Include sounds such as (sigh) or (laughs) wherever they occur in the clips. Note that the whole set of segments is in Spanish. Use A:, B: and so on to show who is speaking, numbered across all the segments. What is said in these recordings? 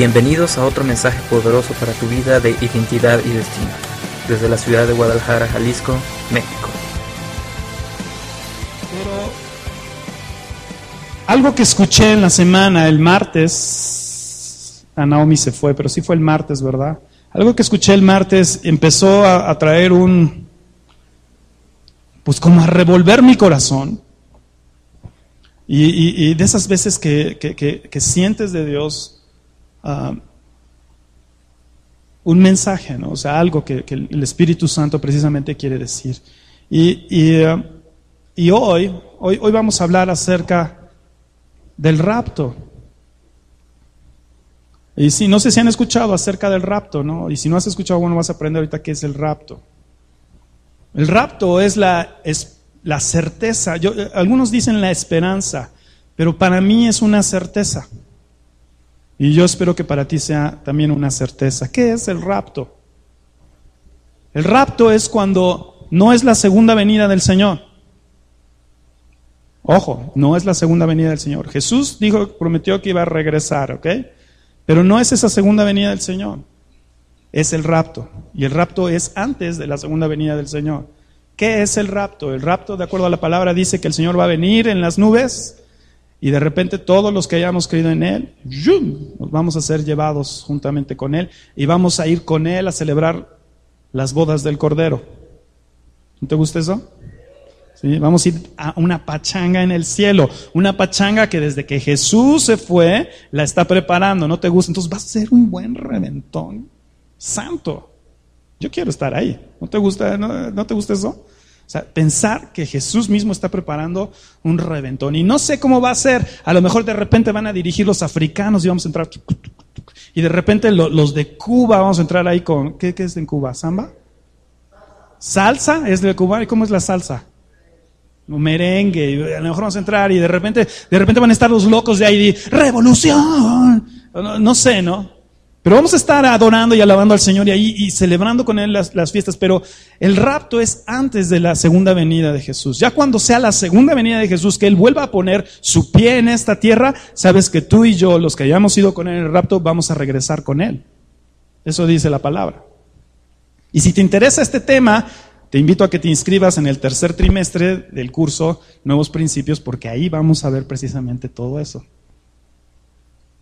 A: Bienvenidos a otro mensaje poderoso para tu vida de identidad y destino, desde la ciudad de Guadalajara, Jalisco, México.
B: Pero algo que escuché en la semana, el martes, a Naomi se fue, pero sí fue el martes, ¿verdad? Algo que escuché el martes empezó a, traer un, pues como a revolver mi corazón. Y, de esas veces que, que sientes de Dios, uh, un mensaje, ¿no? o sea, algo que, el Espíritu Santo precisamente quiere decir. Y, y, uh, y hoy, hoy, hoy vamos a hablar acerca del rapto. Y si no sé si han escuchado acerca del rapto, ¿no? Y si no has escuchado, bueno, vas a aprender ahorita qué es el rapto. El rapto es la, es la certeza. Yo, algunos dicen la esperanza, pero para mí es una certeza. Y yo espero que para ti sea también una certeza. ¿Qué es el rapto? El rapto es cuando no es la segunda venida del Señor. Ojo, no es la segunda venida del Señor. Jesús dijo, prometió que iba a regresar, ¿ok? Pero no es esa segunda venida del Señor. Es el rapto. Y el rapto es antes de la segunda venida del Señor. ¿Qué es el rapto? El rapto, de acuerdo a la palabra, dice que el Señor va a venir en las nubes y de repente todos los que hayamos creído en Él, nos vamos a ser llevados juntamente con Él y vamos a ir con Él a celebrar las bodas del Cordero. ¿No te gusta eso? ¿Sí? Vamos a ir a una pachanga en el cielo, una pachanga que desde que Jesús se fue la está preparando, ¿no te gusta? Entonces va a ser un buen reventón santo. Yo quiero estar ahí. ¿No te gusta, no, no te gusta eso? O sea, pensar que Jesús mismo está preparando un reventón. Y no sé cómo va a ser. A lo mejor de repente van a dirigir los africanos y vamos a entrar. Y de repente los de Cuba vamos a entrar ahí con. ¿Qué, es en Cuba? ¿Samba? ¿Salsa? ¿Es de Cuba? ¿Y cómo es la salsa? merengue, a lo mejor vamos a entrar y de repente, de repente van a estar los locos de ahí, revolución, no, no sé, ¿no? Pero vamos a estar adorando y alabando al Señor y ahí y celebrando con Él las, las, fiestas. Pero el rapto es antes de la segunda venida de Jesús. Ya cuando sea la segunda venida de Jesús, que Él vuelva a poner su pie en esta tierra, sabes que tú y yo, los que hayamos ido con Él en el rapto, vamos a regresar con Él. Eso dice la palabra. Y si te interesa este tema, te invito a que te inscribas en el tercer trimestre del curso Nuevos Principios, porque ahí vamos a ver precisamente todo eso.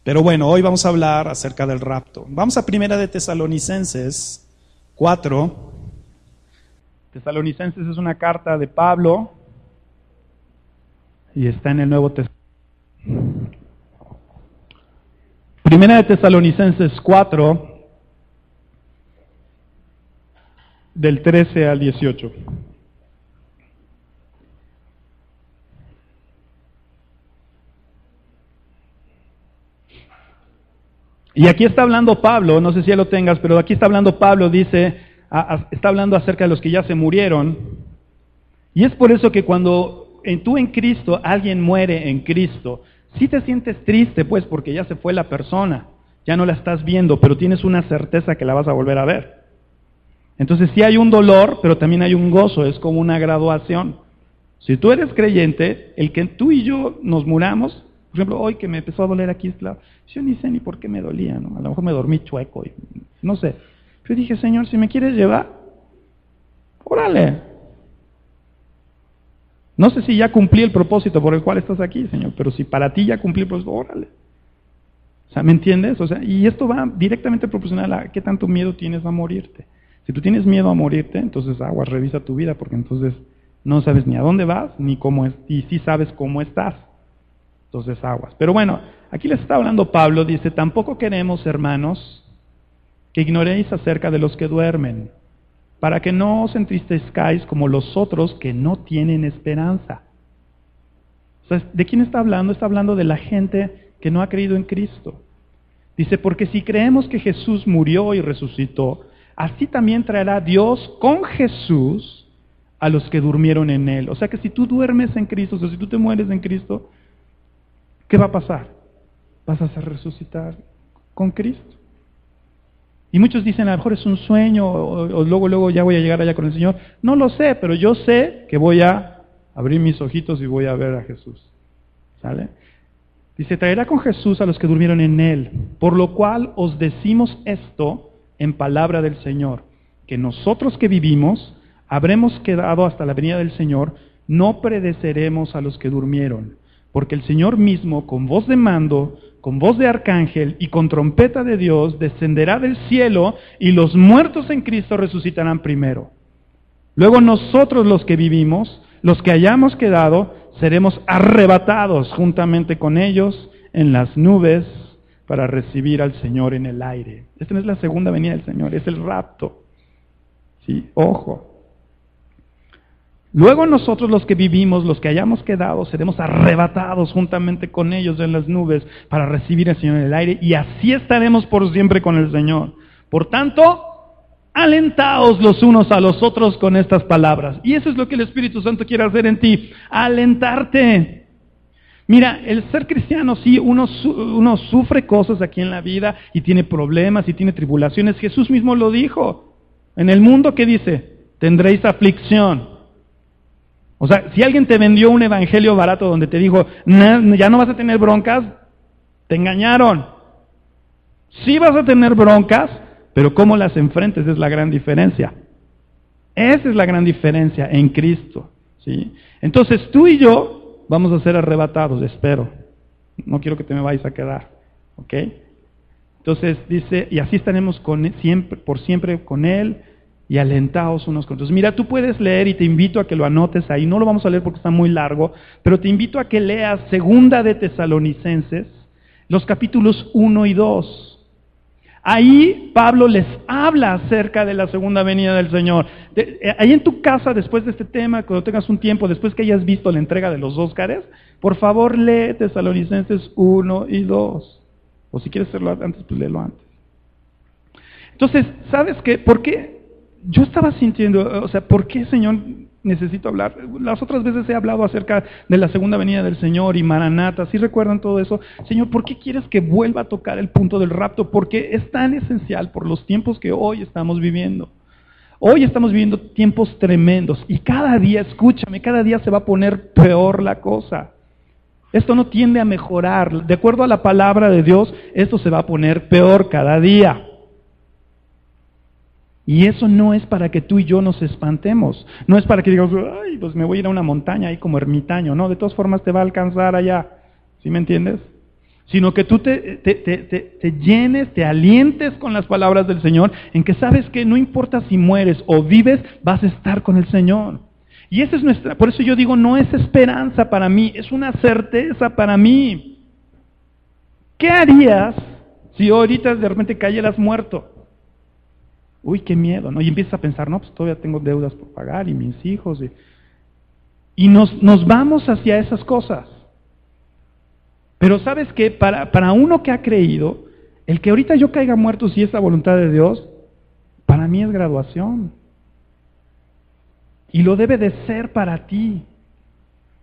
B: Pero bueno, hoy vamos a hablar acerca del rapto. Vamos a primera de Tesalonicenses 4. Tesalonicenses es una carta de Pablo y está en el Nuevo Testamento. Primera de Tesalonicenses 4, del 13 al 18. Y aquí está hablando Pablo, no sé si ya lo tengas, pero aquí está hablando Pablo, dice, está hablando acerca de los que ya se murieron. Y es por eso que cuando en, tú en Cristo, alguien muere en Cristo, si te sientes triste, pues, porque ya se fue la persona, ya no la estás viendo, pero tienes una certeza que la vas a volver a ver. Entonces sí hay un dolor, pero también hay un gozo, es como una graduación. Si tú eres creyente, el que tú y yo nos muramos, por ejemplo, hoy que me empezó a doler aquí, yo ni sé ni por qué me dolía, ¿no? A lo mejor me dormí chueco, y, no sé. Pero dije, Señor, si me quieres llevar, órale. No sé si ya cumplí el propósito por el cual estás aquí, Señor, pero si para ti ya cumplí el propósito, órale. O sea, ¿me entiendes? O sea, y esto va directamente proporcional a qué tanto miedo tienes a morirte. Si tú tienes miedo a morirte, entonces aguas, revisa tu vida, porque entonces no sabes ni a dónde vas, ni cómo es, y sí sabes cómo estás. Entonces aguas. Pero bueno, aquí les está hablando Pablo, dice, tampoco queremos, hermanos, que ignoréis acerca de los que duermen, para que no os entristezcáis como los otros que no tienen esperanza. ¿De quién está hablando? Está hablando de la gente que no ha creído en Cristo. Dice, porque si creemos que Jesús murió y resucitó, así también traerá Dios con Jesús a los que durmieron en Él. O sea que si tú duermes en Cristo, o sea, si tú te mueres en Cristo, ¿qué va a pasar? Vas a resucitar con Cristo. Y muchos dicen, a lo mejor es un sueño, o, o, luego, luego ya voy a llegar allá con el Señor. No lo sé, pero yo sé que voy a abrir mis ojitos y voy a ver a Jesús. ¿Sale? Dice, traerá con Jesús a los que durmieron en él, por lo cual os decimos esto en palabra del Señor, que nosotros que vivimos habremos quedado hasta la venida del Señor, no predeceremos a los que durmieron, porque el Señor mismo, con voz de mando, con voz de arcángel y con trompeta de Dios, descenderá del cielo y los muertos en Cristo resucitarán primero. Luego nosotros los que vivimos, los que hayamos quedado, seremos arrebatados juntamente con ellos en las nubes para recibir al Señor en el aire. Esta no es la segunda venida del Señor, es el rapto. Sí, ojo. Luego nosotros los que vivimos, los que hayamos quedado, seremos arrebatados juntamente con ellos en las nubes para recibir al Señor en el aire y así estaremos por siempre con el Señor. Por tanto, alentaos los unos a los otros con estas palabras. Y eso es lo que el Espíritu Santo quiere hacer en ti, alentarte. Mira, el ser cristiano, sí, uno, uno sufre cosas aquí en la vida y tiene problemas y tiene tribulaciones. Jesús mismo lo dijo. En el mundo, ¿qué dice? Tendréis aflicción. O sea, si alguien te vendió un evangelio barato donde te dijo, ya no vas a tener broncas, te engañaron. Sí vas a tener broncas, pero cómo las enfrentes es la gran diferencia. Esa es la gran diferencia en Cristo. ¿sí? Entonces tú y yo vamos a ser arrebatados, espero. No quiero que te me vayas a quedar. ¿Ok? Entonces dice, y así estaremos con siempre, por siempre con Él y alentaos unos con otros. Mira, tú puedes leer y te invito a que lo anotes ahí. No lo vamos a leer porque está muy largo, pero te invito a que leas Segunda de Tesalonicenses, los capítulos 1 y 2. Ahí Pablo les habla acerca de la segunda venida del Señor. Eh, ahí en tu casa, después de este tema, cuando tengas un tiempo, después que hayas visto la entrega de los Óscares, por favor lee Tesalonicenses 1 y 2. O si quieres hacerlo antes, pues léelo antes. Entonces, ¿sabes qué? ¿Por qué? Yo estaba sintiendo, o sea, ¿por qué, Señor, necesito hablar? Las otras veces he hablado acerca de la segunda venida del Señor y Maranata, ¿sí recuerdan todo eso? Señor, ¿por qué quieres que vuelva a tocar el punto del rapto? Porque es tan esencial por los tiempos que hoy estamos viviendo. Hoy estamos viviendo tiempos tremendos y cada día, escúchame, cada día se va a poner peor la cosa. Esto no tiende a mejorar. De acuerdo a la palabra de Dios, esto se va a poner peor cada día. Y eso no es para que tú y yo nos espantemos. No es para que digas, ay, pues me voy a ir a una montaña ahí como ermitaño. No, de todas formas te va a alcanzar allá. ¿Sí me entiendes? Sino que tú te, te, te, llenes, te alientes con las palabras del Señor, en que sabes que no importa si mueres o vives, vas a estar con el Señor. Y esa es nuestra, por eso yo digo, no es esperanza para mí, es una certeza para mí. ¿Qué harías si ahorita de repente cayeras muerto? Uy, qué miedo, ¿no? Y empiezas a pensar, no, pues todavía tengo deudas por pagar y mis hijos. Y, nos, nos, vamos hacia esas cosas. Pero sabes que para, para uno que ha creído, el que ahorita yo caiga muerto si es la voluntad de Dios, para mí es graduación. Y lo debe de ser para ti.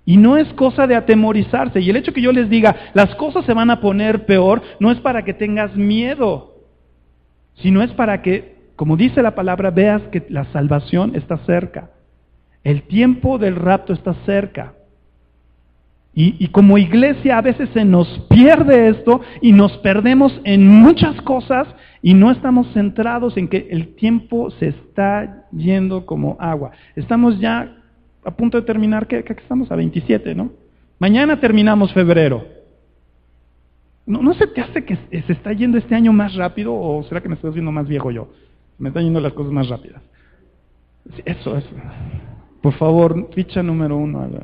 B: Y no es cosa de atemorizarse. Y el hecho que yo les diga, las cosas se van a poner peor, no es para que tengas miedo, sino es para que como dice la palabra, veas que la salvación está cerca. El tiempo del rapto está cerca. Y, como iglesia a veces se nos pierde esto y nos perdemos en muchas cosas y no estamos centrados en que el tiempo se está yendo como agua. Estamos ya a punto de terminar, ¿qué, estamos? A 27, ¿no? Mañana terminamos febrero. ¿No, ¿No se te hace que se está yendo este año más rápido o será que me estoy haciendo más viejo yo? Me están yendo las cosas más rápidas. Eso, eso. Por favor, ficha número uno. (laughs)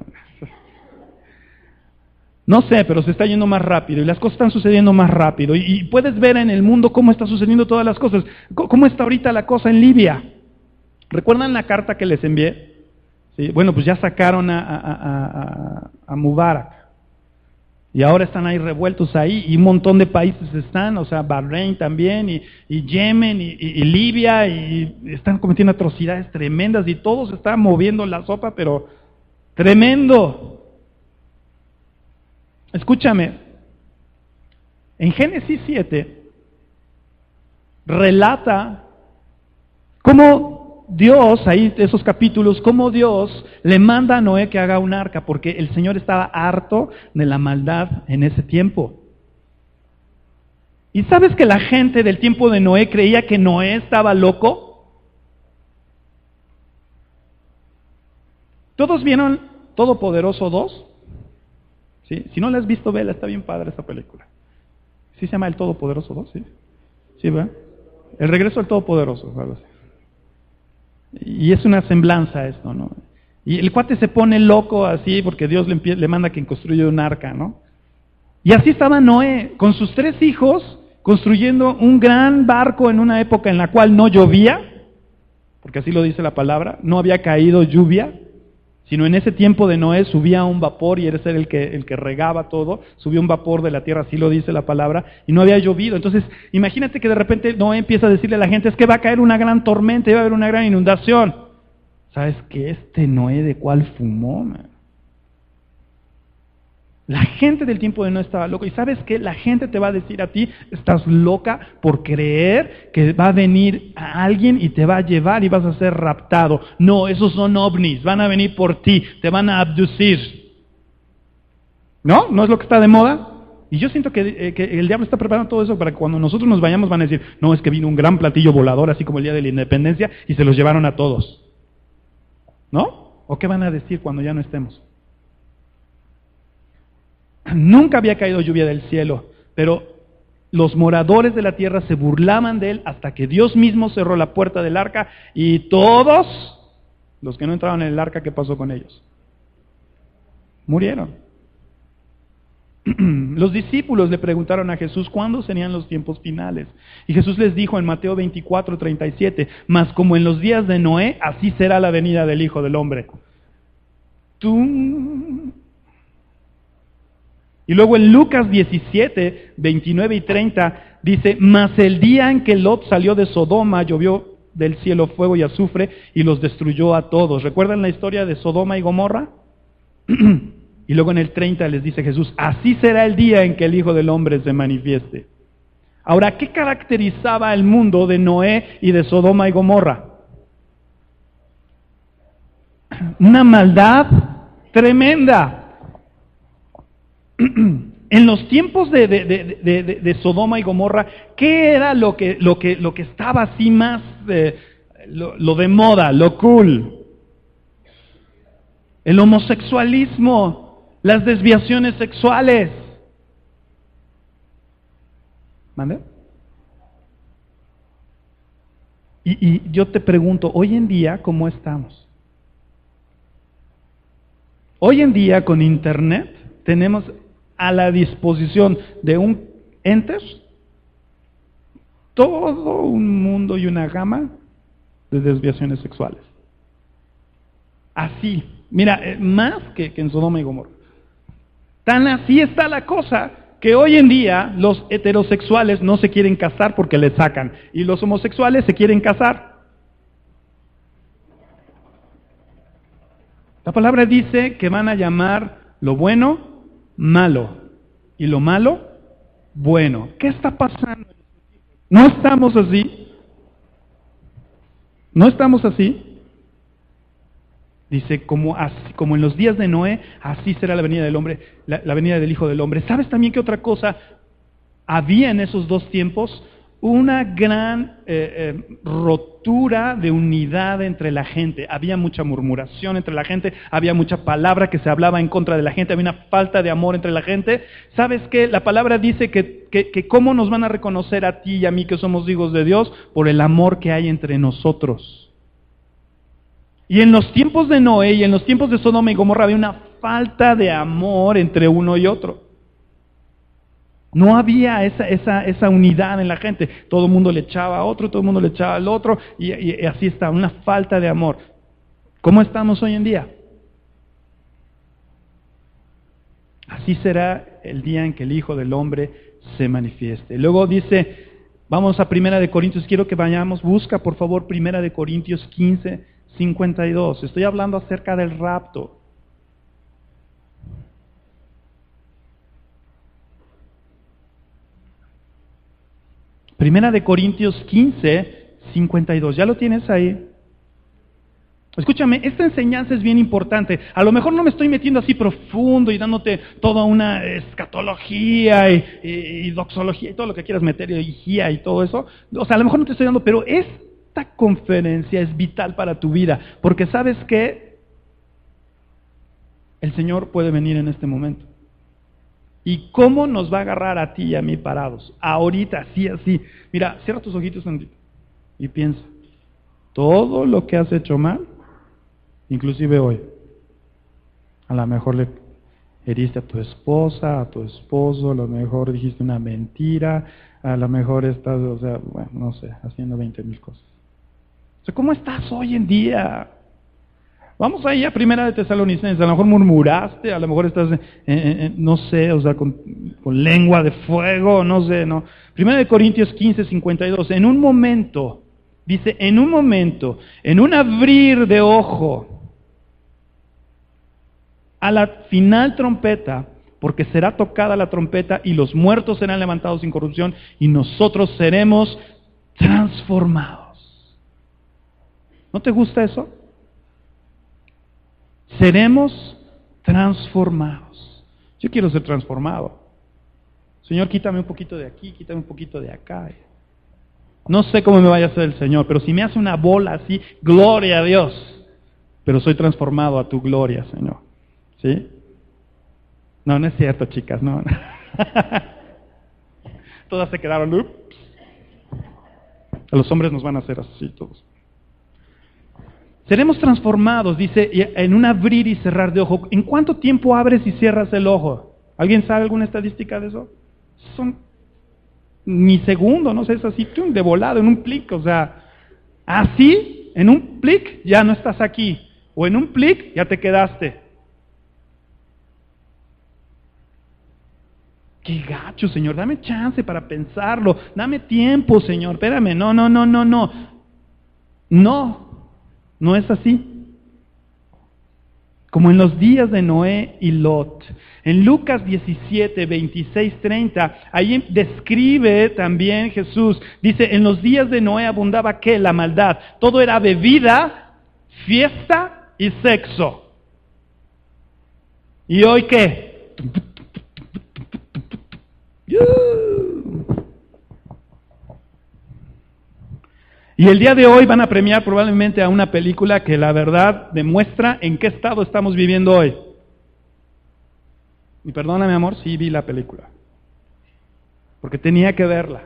B: No sé, pero se está yendo más rápido y las cosas están sucediendo más rápido. Y, puedes ver en el mundo cómo está sucediendo todas las cosas. ¿Cómo está ahorita la cosa en Libia? ¿Recuerdan la carta que les envié? Bueno, pues ya sacaron a, a, a Mubarak. Y ahora están ahí revueltos ahí y un montón de países están, o sea, Bahrein también y, Yemen y, Libia y están cometiendo atrocidades tremendas y todo se está moviendo la sopa, pero tremendo. Escúchame, en Génesis 7 relata cómo Dios, ahí esos capítulos, cómo Dios le manda a Noé que haga un arca, porque el Señor estaba harto de la maldad en ese tiempo. ¿Y sabes que la gente del tiempo de Noé creía que Noé estaba loco? ¿Todos vieron Todopoderoso 2? ¿Sí? Si no la has visto, vela, está bien padre esta película. ¿Sí se llama El Todopoderoso 2? Sí, sí. El regreso del Todopoderoso, algo. Y es una semblanza esto, ¿no? Y el cuate se pone loco así porque Dios le, manda que construya un arca, ¿no? Y así estaba Noé con sus tres hijos construyendo un gran barco en una época en la cual no llovía, porque así lo dice la palabra, no había caído lluvia, sino en ese tiempo de Noé subía un vapor y eres el que, el que regaba todo, subía un vapor de la tierra, así lo dice la palabra, y no había llovido. Entonces, imagínate que de repente Noé empieza a decirle a la gente, es que va a caer una gran tormenta y va a haber una gran inundación. ¿Sabes qué? Este Noé de cuál fumó, la gente del tiempo de no estaba loca. ¿Y sabes qué? La gente te va a decir a ti, estás loca por creer que va a venir a alguien y te va a llevar y vas a ser raptado. No, esos son ovnis, van a venir por ti, te van a abducir. ¿No? ¿No es lo que está de moda? Y yo siento que, eh, que, el diablo está preparando todo eso para que cuando nosotros nos vayamos van a decir, no, es que vino un gran platillo volador, así como el día de la independencia, y se los llevaron a todos. ¿No? ¿O qué van a decir cuando ya no estemos? Nunca había caído lluvia del cielo, pero los moradores de la tierra se burlaban de él hasta que Dios mismo cerró la puerta del arca y todos los que no entraban en el arca, ¿qué pasó con ellos? Murieron. (clears throat) Los discípulos le preguntaron a Jesús cuándo serían los tiempos finales. Y Jesús les dijo en Mateo 24, 37, mas como en los días de Noé, así será la venida del Hijo del Hombre. Tú y luego en Lucas 17, 29 y 30 dice, mas el día en que Lot salió de Sodoma llovió del cielo fuego y azufre y los destruyó a todos. ¿Recuerdan la historia de Sodoma y Gomorra? (clears throat) y luego en el 30 les dice Jesús, así será el día en que el Hijo del Hombre se manifieste. Ahora, ¿qué caracterizaba el mundo de Noé y de Sodoma y Gomorra? (clears throat) Una maldad tremenda. (clears throat) en los tiempos de, Sodoma y Gomorra, ¿qué era lo que, lo que, lo que estaba así más, eh, lo, de moda, lo cool? El homosexualismo, las desviaciones sexuales. ¿Mande? Y, y yo te pregunto, hoy en día, ¿cómo estamos? Hoy en día, con Internet, tenemos a la disposición de un ente todo un mundo y una gama de desviaciones sexuales. Así, mira, eh, más que, en Sodoma y Gomorra. Tan así está la cosa que hoy en día los heterosexuales no se quieren casar porque les sacan y los homosexuales se quieren casar. La palabra dice que van a llamar lo bueno malo y lo malo bueno. ¿Qué está pasando? No estamos así. No estamos así. Dice, como, así, como en los días de Noé, así será la venida del hombre, la, la venida del Hijo del Hombre. ¿Sabes también qué otra cosa había en esos dos tiempos? Una gran eh, eh, rotura de unidad entre la gente. Había mucha murmuración entre la gente, había mucha palabra que se hablaba en contra de la gente, había una falta de amor entre la gente. ¿Sabes qué? La palabra dice que, que cómo nos van a reconocer a ti y a mí que somos hijos de Dios por el amor que hay entre nosotros. Y en los tiempos de Noé y en los tiempos de Sodoma y Gomorra había una falta de amor entre uno y otro. No había esa, esa, esa, unidad en la gente. Todo el mundo le echaba a otro, todo el mundo le echaba al otro, y, y, así está, una falta de amor. ¿Cómo estamos hoy en día? Así será el día en que el Hijo del Hombre se manifieste. Luego dice, vamos a Primera de Corintios, quiero que vayamos, busca por favor Primera de Corintios 15, 52. Estoy hablando acerca del rapto. Primera de Corintios 15, 52. ¿Ya lo tienes ahí? Escúchame, esta enseñanza es bien importante. A lo mejor no me estoy metiendo así profundo y dándote toda una escatología y, doxología y todo lo que quieras meter, y guía y todo eso. O sea, a lo mejor no te estoy dando, pero esta conferencia es vital para tu vida, porque sabes que el Señor puede venir en este momento. ¿Y cómo nos va a agarrar a ti y a mí parados? Ahorita, así, así. Mira, cierra tus ojitos tantito y piensa. Todo lo que has hecho mal Inclusive hoy. A lo mejor le heriste a tu esposa, a tu esposo, a lo mejor dijiste una mentira, a lo mejor estás, o sea, bueno, no sé, haciendo 20 mil cosas. O sea, ¿cómo estás hoy en día? Vamos ahí a primera de Tesalonicenses, a lo mejor murmuraste, a lo mejor estás, no sé, o sea, con, con, lengua de fuego, no sé, no. Primera de Corintios 15, 52, en un momento, dice, en un momento, en un abrir de ojo, a la final trompeta, porque será tocada la trompeta y los muertos serán levantados sin corrupción y nosotros seremos transformados. ¿No te gusta eso? Seremos transformados. Yo quiero ser transformado. Señor, quítame un poquito de aquí, quítame un poquito de acá. No sé cómo me vaya a hacer el Señor, pero si me hace una bola así, gloria a Dios. Pero soy transformado a tu gloria, Señor. ¿Sí? No, no es cierto, chicas, no. (laughs) Todas se quedaron. A los hombres nos van a hacer así todos. Seremos transformados, dice, en un abrir y cerrar de ojo. ¿En cuánto tiempo abres y cierras el ojo? ¿Alguien sabe alguna estadística de eso? Son ni segundo, no sé, es así, de volado, en un plic, o sea, así, en un plic ya no estás aquí, o en un plic ya te quedaste. Qué gacho, Señor, dame chance para pensarlo, dame tiempo, Señor, espérame, no, no, no, no, no. No, no es así. Como en los días de Noé y Lot. En Lucas 17, 26, 30, ahí describe también Jesús, dice, en los días de Noé abundaba qué? La maldad. Todo era bebida, fiesta y sexo. ¿Y hoy qué? Y el día de hoy van a premiar probablemente a una película que la verdad demuestra en qué estado estamos viviendo hoy. Y perdóname, amor, sí vi la película. Porque tenía que verla.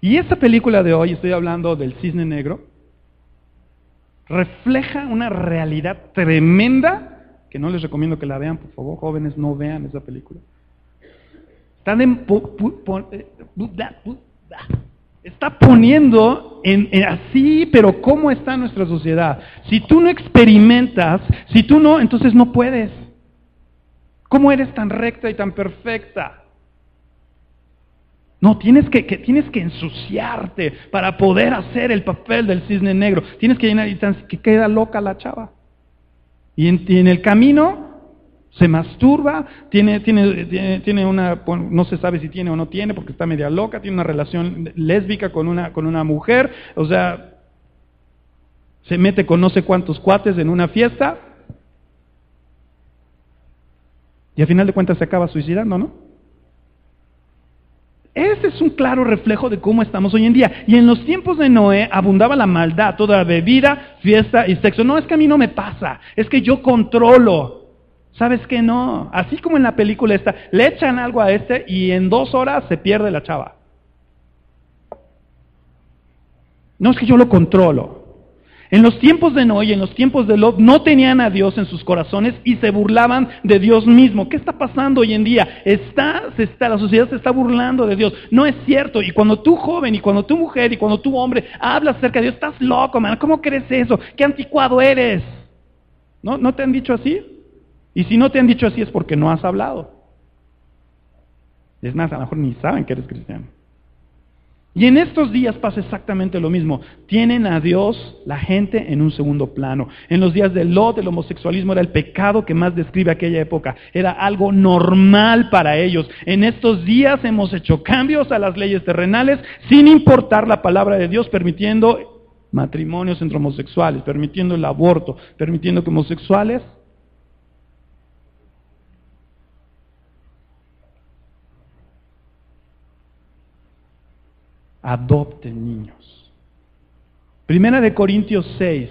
B: Y esta película de hoy, estoy hablando del cisne negro, refleja una realidad tremenda que no les recomiendo que la vean, por favor, jóvenes, no vean esa película. Eh, está poniendo en, así, pero ¿cómo está nuestra sociedad? Si tú no experimentas, si tú no, entonces no puedes. ¿Cómo eres tan recta y tan perfecta? No, tienes que, tienes que ensuciarte para poder hacer el papel del cisne negro. Tienes que llenar y que queda loca la chava. y en el camino se masturba, tiene, tiene, tiene, una, no se sabe si tiene o no tiene porque está media loca, tiene una relación lésbica con una, con una mujer, o sea, se mete con no sé cuántos cuates en una fiesta y al final de cuentas se acaba suicidando, ¿no? Ese es un claro reflejo de cómo estamos hoy en día. Y en los tiempos de Noé abundaba la maldad, toda bebida, fiesta y sexo. No es que a mí no me pasa, es que yo controlo. ¿Sabes qué? No. Así como en la película esta, le echan algo a este y en dos horas se pierde la chava. No es que yo lo controlo. En los tiempos de Noé y en los tiempos de Lot no tenían a Dios en sus corazones y se burlaban de Dios mismo. ¿Qué está pasando hoy en día? Está, se está, la sociedad se está burlando de Dios. No es cierto. Y cuando tú joven y cuando tú mujer y cuando tú hombre hablas acerca de Dios, estás loco, man. ¿Cómo crees eso? ¿Qué anticuado eres? ¿No, ¿No te han dicho así? Y si no te han dicho así es porque no has hablado. Es más, a lo mejor ni saben que eres cristiano. Y en estos días pasa exactamente lo mismo. Tienen a Dios la gente en un segundo plano. En los días de Lot, el homosexualismo era el pecado que más describe aquella época. Era algo normal para ellos. En estos días hemos hecho cambios a las leyes terrenales sin importar la palabra de Dios, permitiendo matrimonios entre homosexuales, permitiendo el aborto, permitiendo que homosexuales adopten niños. Primera de Corintios 6,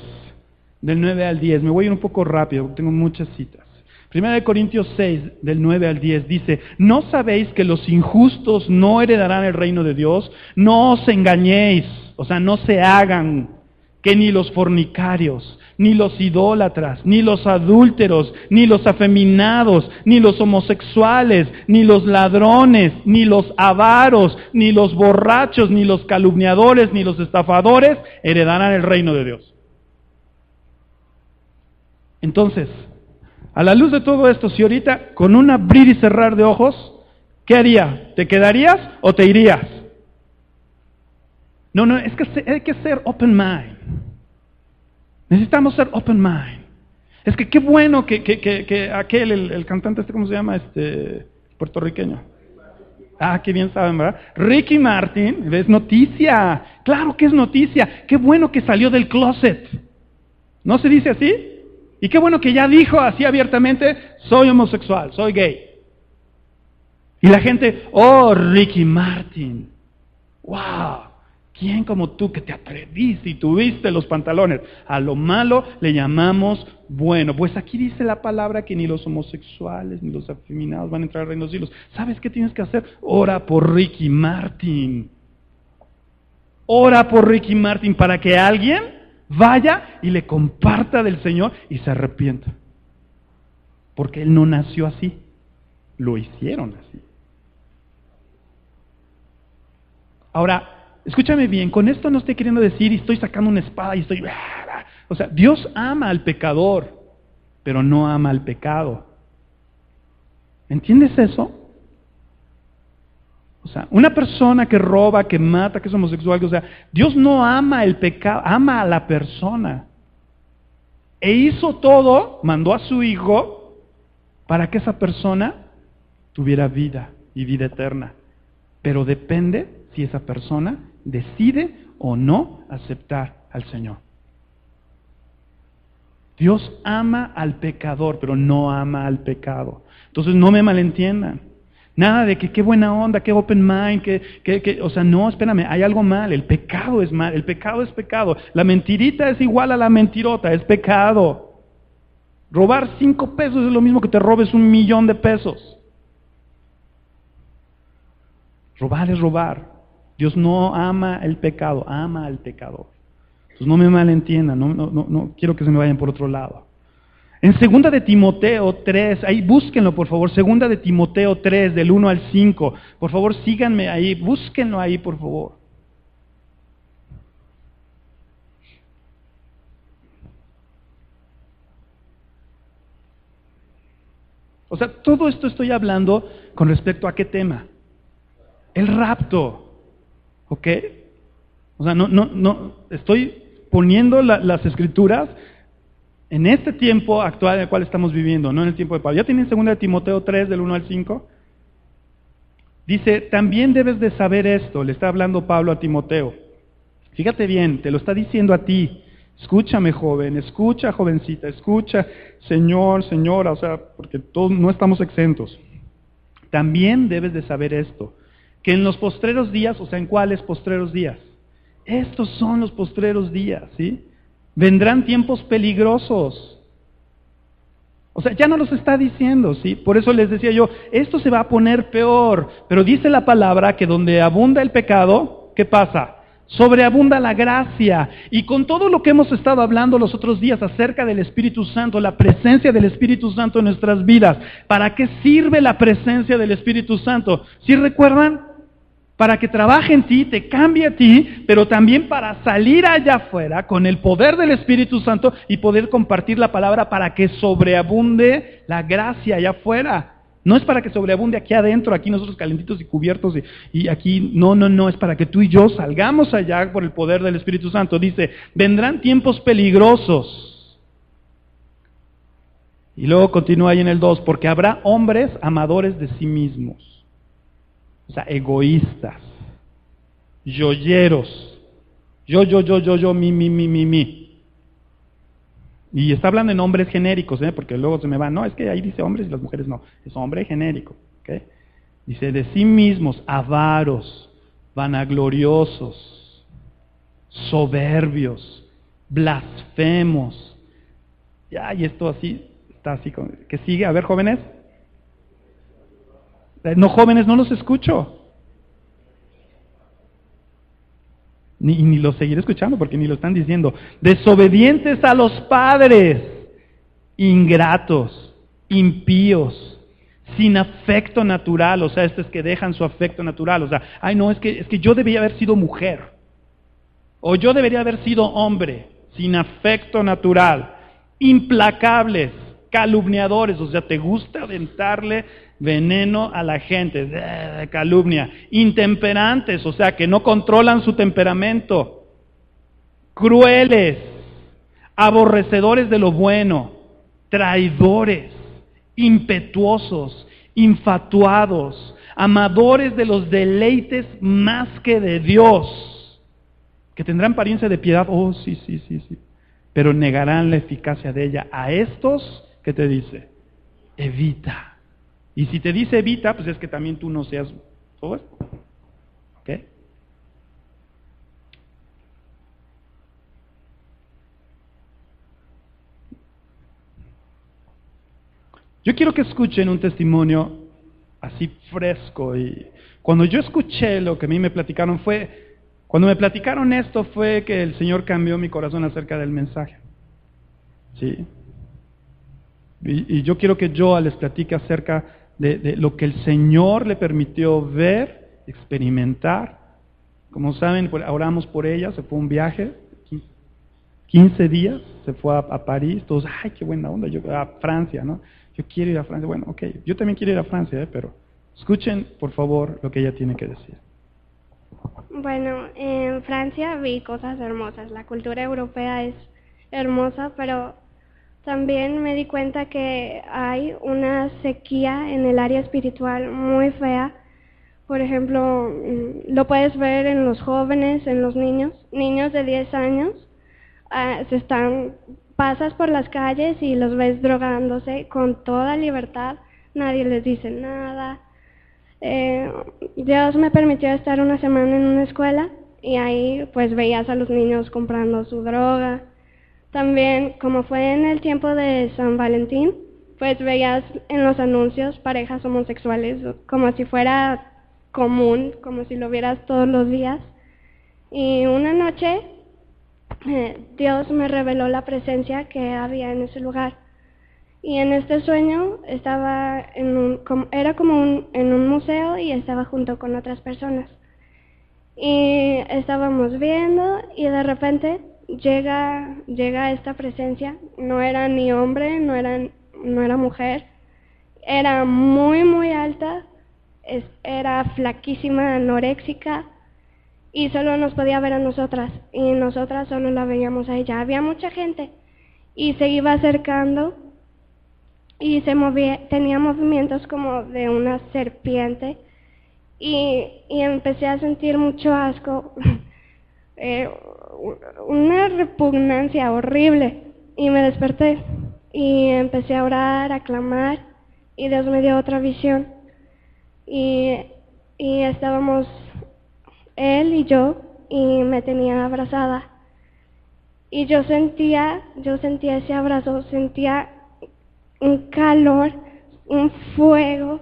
B: del 9 al 10. Me voy a ir un poco rápido, tengo muchas citas. Primera de Corintios 6, del 9 al 10, dice, ¿no sabéis que los injustos no heredarán el reino de Dios? No os engañéis, o sea, no se hagan que ni los fornicarios, ni los idólatras, ni los adúlteros, ni los afeminados, ni los homosexuales, ni los ladrones, ni los avaros, ni los borrachos, ni los calumniadores, ni los estafadores heredarán el reino de Dios. Entonces, a la luz de todo esto, si ahorita con un abrir y cerrar de ojos, ¿qué haría? ¿Te quedarías o te irías? No, no, es que hay que ser open mind. Necesitamos ser open mind. Es que qué bueno que, que, aquel, el, cantante este, ¿cómo se llama? Este, puertorriqueño. Ah, qué bien saben, ¿verdad? Ricky Martin, ¿ves? Noticia. Claro que es noticia. Qué bueno que salió del closet. ¿No se dice así? Y qué bueno que ya dijo así abiertamente, soy homosexual, soy gay. Y la gente, oh, Ricky Martin, wow, ¿quién como tú que te atreviste y tuviste los pantalones? A lo malo le llamamos bueno. Pues aquí dice la palabra que ni los homosexuales ni los afeminados van a entrar al reino de los cielos. ¿Sabes qué tienes que hacer? Ora por Ricky Martin. Ora por Ricky Martin para que alguien vaya y le comparta del Señor y se arrepienta. Porque Él no nació así, lo hicieron así. Ahora, escúchame bien, con esto no estoy queriendo decir y estoy sacando una espada y estoy... O sea, Dios ama al pecador, pero no ama al pecado. ¿Entiendes eso? O sea, una persona que roba, que mata, que es homosexual, o sea, Dios no ama el pecado, ama a la persona. E hizo todo, mandó a su hijo para que esa persona tuviera vida y vida eterna. Pero depende si esa persona decide o no aceptar al Señor. Dios ama al pecador, pero no ama al pecado. Entonces no me malentiendan. Nada de que qué buena onda, qué open mind, que, que, o sea, no, espérame, hay algo mal, el pecado es mal, el pecado es pecado, la mentirita es igual a la mentirota, es pecado. Robar cinco pesos es lo mismo que te robes un millón de pesos. Robar es robar. Dios no ama el pecado, ama al pecador. Entonces no me malentiendan, no, no, no, quiero que se me vayan por otro lado. En segunda de Timoteo 3, ahí búsquenlo por favor, segunda de Timoteo 3 del 1 al 5. Por favor, síganme ahí, búsquenlo ahí por favor. O sea, todo esto estoy hablando con respecto a qué tema? El rapto. ¿Ok? O sea, no, no, no, estoy poniendo las escrituras en este tiempo actual en el cual estamos viviendo, no en el tiempo de Pablo. ¿Ya tienen 2 de Timoteo 3 del 1 al 5? Dice, también debes de saber esto, le está hablando Pablo a Timoteo. Fíjate bien, te lo está diciendo a ti. Escúchame, joven, escucha, jovencita, escucha, señor, señora, o sea, porque todos no estamos exentos. También debes de saber esto, que en los postreros días, o sea, ¿en cuáles postreros días? Estos son los postreros días, ¿sí? Vendrán tiempos peligrosos. O sea, ya no los está diciendo, ¿sí? Por eso les decía yo, esto se va a poner peor. Pero dice la palabra que donde abunda el pecado, ¿qué pasa? Sobreabunda la gracia. Y con todo lo que hemos estado hablando los otros días acerca del Espíritu Santo, la presencia del Espíritu Santo en nuestras vidas, ¿para qué sirve la presencia del Espíritu Santo? ¿Sí recuerdan? Para que trabaje en ti, te cambie a ti, pero también para salir allá afuera con el poder del Espíritu Santo y poder compartir la palabra para que sobreabunde la gracia allá afuera. No es para que sobreabunde aquí adentro, aquí nosotros calentitos y cubiertos y, aquí, no, no, no, es para que tú y yo salgamos allá por el poder del Espíritu Santo. Dice, vendrán tiempos peligrosos. Y luego continúa ahí en el 2, porque habrá hombres amadores de sí mismos o sea, egoístas, yoyeros, Yo, yo, yo, yo, yo, mi, mi, mi, mi, mi. Y está hablando en hombres genéricos, ¿eh? porque luego se me va, no, es que ahí dice hombres y las mujeres no, es hombre genérico. ¿okay? Dice, de sí mismos, avaros, vanagloriosos, soberbios, blasfemos. Ya, y esto así, está así, que sigue, a ver jóvenes. No jóvenes, no los escucho. Ni, ni los seguiré escuchando porque ni lo están diciendo. Desobedientes a los padres, ingratos, impíos, sin afecto natural, o sea, estos que dejan su afecto natural, o sea, ay no, es que, es que yo debería haber sido mujer, o yo debería haber sido hombre, sin afecto natural, implacables, calumniadores, o sea, te gusta aventarle veneno a la gente, calumnia, intemperantes, o sea, que no controlan su temperamento, crueles, aborrecedores de lo bueno, traidores, impetuosos, infatuados, amadores de los deleites más que de Dios, que tendrán apariencia de piedad, oh sí, sí, sí, sí, pero negarán la eficacia de ella. A estos, ¿qué te dice? Evita. Y si te dice evita, pues es que también tú no seas. ¿Ok? Yo quiero que escuchen un testimonio así fresco y cuando yo escuché lo que a mí me platicaron fue, cuando me platicaron esto fue que el Señor cambió mi corazón acerca del mensaje. ¿Sí? Y, y yo quiero que yo les platique acerca de, lo que el Señor le permitió ver, experimentar. Como saben, oramos por ella, se fue un viaje, 15 días, se fue a, París, todos, ay, qué buena onda, yo a Francia, ¿no? Yo quiero ir a Francia, bueno, ok, yo también quiero ir a Francia, ¿eh? pero escuchen, por favor, lo que ella tiene que decir.
C: Bueno, en Francia vi cosas hermosas, la cultura europea es hermosa, pero también me di cuenta que hay una sequía en el área espiritual muy fea. Por ejemplo, mm, lo puedes ver en los jóvenes, en los niños, niños de 10 años, ah, se están, pasas por las calles y los ves drogándose con toda libertad, nadie les dice nada. Eh, Dios me permitió estar una semana en una escuela y ahí pues veías a los niños comprando su droga, también, como fue en el tiempo de San Valentín, pues veías en los anuncios parejas homosexuales como si fuera común, como si lo vieras todos los días. Y una noche eh, Dios me reveló la presencia que había en ese lugar. Y en este sueño estaba en un, era como un, en un museo y estaba junto con otras personas. Y estábamos viendo y de repente llega, llega esta presencia, no era ni hombre, no era, no era mujer, era muy, muy alta, era flaquísima, anoréxica, y solo nos podía ver a nosotras, y nosotras solo la veíamos a ella. Había mucha gente, y se iba acercando, y se movía, tenía movimientos como de una serpiente, y, y empecé a sentir mucho asco. (laughs) eh, una repugnancia horrible. Y me desperté y empecé a orar, a clamar y Dios me dio otra visión. Y, y estábamos él y yo y me tenía abrazada. Y yo sentía, yo sentía ese abrazo, sentía un calor, un fuego,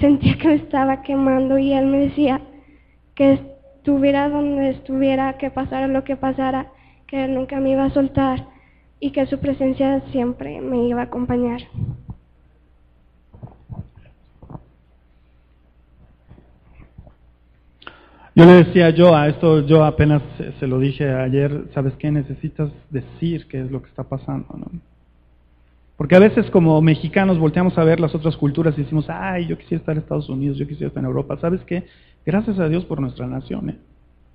C: sentía que me estaba quemando y él me decía que estuviera donde estuviera, que pasara lo que pasara, que Él nunca me iba a soltar y que su presencia siempre me iba a acompañar.
B: Yo le decía yo a esto, yo apenas se lo dije ayer, ¿sabes qué? Necesitas decir qué es lo que está pasando, ¿no? Porque a veces como mexicanos volteamos a ver las otras culturas y decimos, ay, yo quisiera estar en Estados Unidos, yo quisiera estar en Europa. ¿Sabes qué? Gracias a Dios por nuestra nación. ¿eh?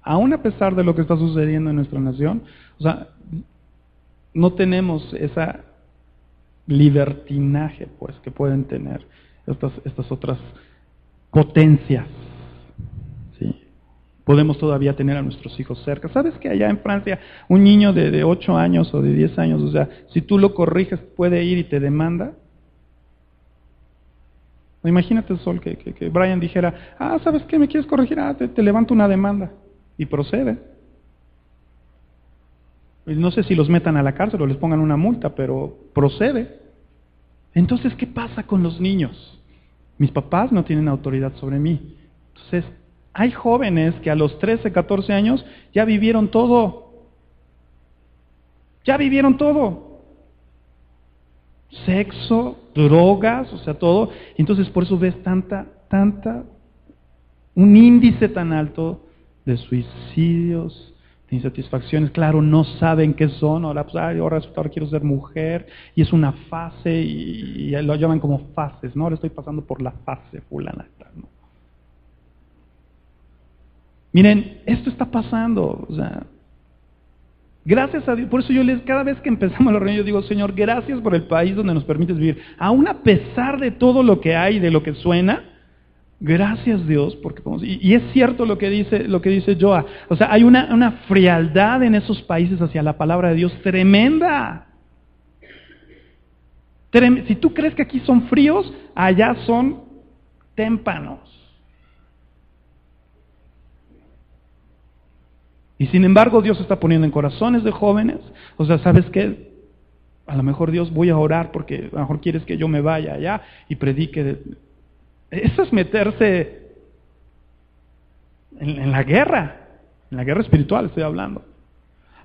B: Aún a pesar de lo que está sucediendo en nuestra nación, o sea, no tenemos esa libertinaje pues que pueden tener estas, otras potencias. ¿sí? podemos todavía tener a nuestros hijos cerca. ¿Sabes que allá en Francia un niño de, de 8 años o de 10 años, o sea, si tú lo corriges puede ir y te demanda? Imagínate, Sol, que, que, Brian dijera, ah, ¿sabes qué? ¿Me quieres corregir? Ah, te, te levanto una demanda. Y procede. No sé si los metan a la cárcel o les pongan una multa, pero procede. Entonces, ¿qué pasa con los niños? Mis papás no tienen autoridad sobre mí. Entonces, hay jóvenes que a los 13, 14 años ya vivieron todo. Ya vivieron todo. Sexo, drogas, o sea, todo. Entonces por eso ves tanta, tanta, un índice tan alto de suicidios, de insatisfacciones. Claro, no saben qué son. Ahora, pues, ahora, ahora quiero ser mujer. Y es una fase y, lo llaman como fases, ¿no? Ahora estoy pasando por la fase fulana. ¿no? Miren, esto está pasando. O sea, gracias a Dios, por eso yo les, cada vez que empezamos la reunión, yo digo, Señor, gracias por el país donde nos permites vivir. Aún a pesar de todo lo que hay, de lo que suena, gracias Dios, porque y, es cierto lo que dice, lo que dice Joa. O sea, hay una, una frialdad en esos países hacia la palabra de Dios tremenda. Si tú crees que aquí son fríos, allá son témpanos. Y sin embargo Dios está poniendo en corazones de jóvenes, o sea, ¿sabes qué? A lo mejor Dios voy a orar porque a lo mejor quieres que yo me vaya allá y predique. Eso es meterse en, la guerra, en la guerra espiritual estoy hablando.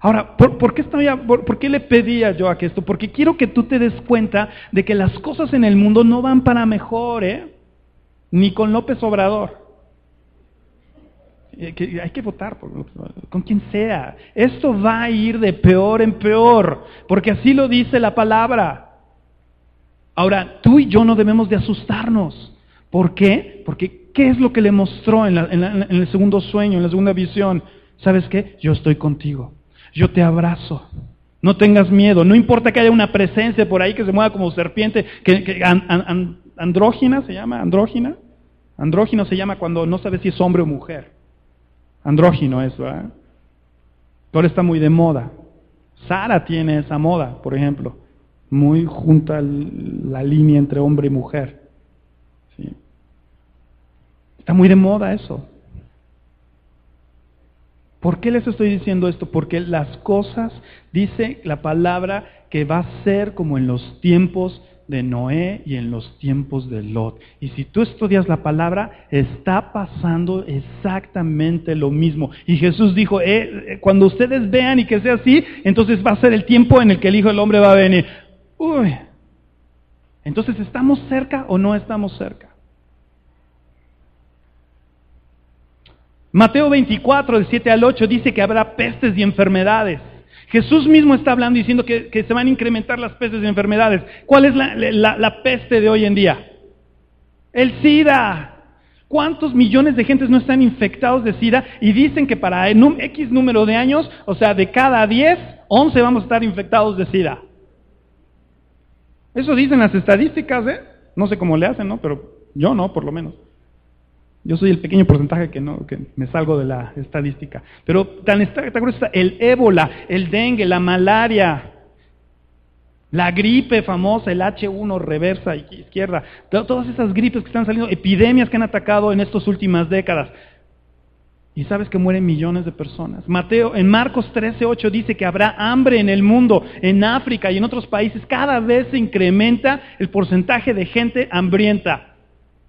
B: Ahora, ¿por, qué estoy, por, qué le pedía yo a que esto? Porque quiero que tú te des cuenta de que las cosas en el mundo no van para mejor, ¿eh? Ni con López Obrador. Eh, hay que votar con quien sea. Esto va a ir de peor en peor, porque así lo dice la palabra. Ahora, tú y yo no debemos de asustarnos. ¿Por qué? Porque ¿qué es lo que le mostró en, el segundo sueño, en la segunda visión? ¿Sabes qué? Yo estoy contigo. Yo te abrazo. No tengas miedo. No importa que haya una presencia por ahí que se mueva como serpiente, que, andrógina se llama, andrógina. Andrógino se llama cuando no sabes si es hombre o mujer. Andrógino eso, ¿eh? Ahora está muy de moda. Sara tiene esa moda, por ejemplo. Muy junta la línea entre hombre y mujer. ¿Sí? Está muy de moda eso. ¿Por qué les estoy diciendo esto? Porque las cosas, dice la palabra, que va a ser como en los tiempos de Noé y en los tiempos de Lot. Y si tú estudias la palabra, está pasando exactamente lo mismo. Y Jesús dijo, eh, eh, cuando ustedes vean y que sea así, entonces va a ser el tiempo en el que el Hijo del Hombre va a venir. Uy, entonces ¿estamos cerca o no estamos cerca? Mateo 24, del 7 al 8, dice que habrá pestes y enfermedades. Jesús mismo está hablando diciendo que, se van a incrementar las pestes de enfermedades. ¿Cuál es la, peste de hoy en día? El SIDA. ¿Cuántos millones de gentes no están infectados de SIDA? Y dicen que para X número de años, o sea, de cada 10, 11 vamos a estar infectados de SIDA. Eso dicen las estadísticas, ¿eh? No sé cómo le hacen, ¿no? Pero yo no, por lo menos. Yo soy el pequeño porcentaje que, no, que me salgo de la estadística. Pero tan está, el ébola, el dengue, la malaria, la gripe famosa, el H1 reversa izquierda, todas esas gripes que están saliendo, epidemias que han atacado en estas últimas décadas. Y sabes que mueren millones de personas. Mateo, en Marcos 13:8 dice que habrá hambre en el mundo, en África y en otros países. Cada vez se incrementa el porcentaje de gente hambrienta.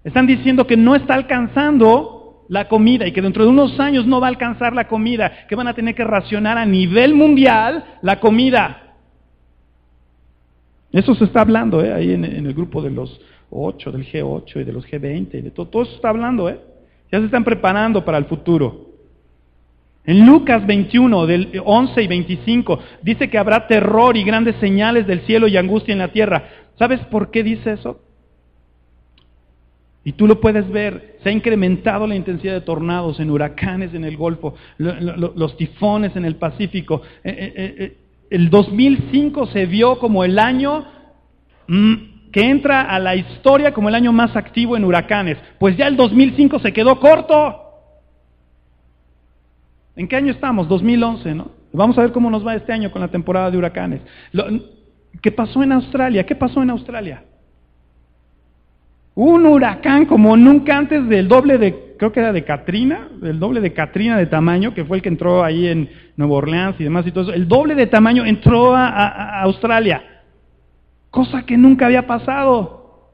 B: Están diciendo que no está alcanzando la comida y que dentro de unos años no va a alcanzar la comida, que van a tener que racionar a nivel mundial la comida. Eso se está hablando ¿eh? ahí en, el grupo de los 8, del G8 y de los G20 y de todo. Todo eso está hablando. ¿eh? Ya se están preparando para el futuro. En Lucas 21, del 11 y 25, dice que habrá terror y grandes señales del cielo y angustia en la tierra. ¿Sabes por qué dice eso? Y tú lo puedes ver, se ha incrementado la intensidad de tornados en huracanes en el Golfo, los tifones en el Pacífico. Eh, eh, eh, el 2005 se vio como el año mm, que entra a la historia como el año más activo en huracanes. Pues ya el 2005 se quedó corto. ¿En qué año estamos? 2011, ¿no? Vamos a ver cómo nos va este año con la temporada de huracanes. ¿Qué pasó en Australia? ¿Qué pasó en Australia? Un huracán como nunca antes del doble de, creo que era de Katrina, el doble de Katrina de tamaño, que fue el que entró ahí en Nueva Orleans y demás y todo eso. El doble de tamaño entró a, a Australia. Cosa que nunca había pasado.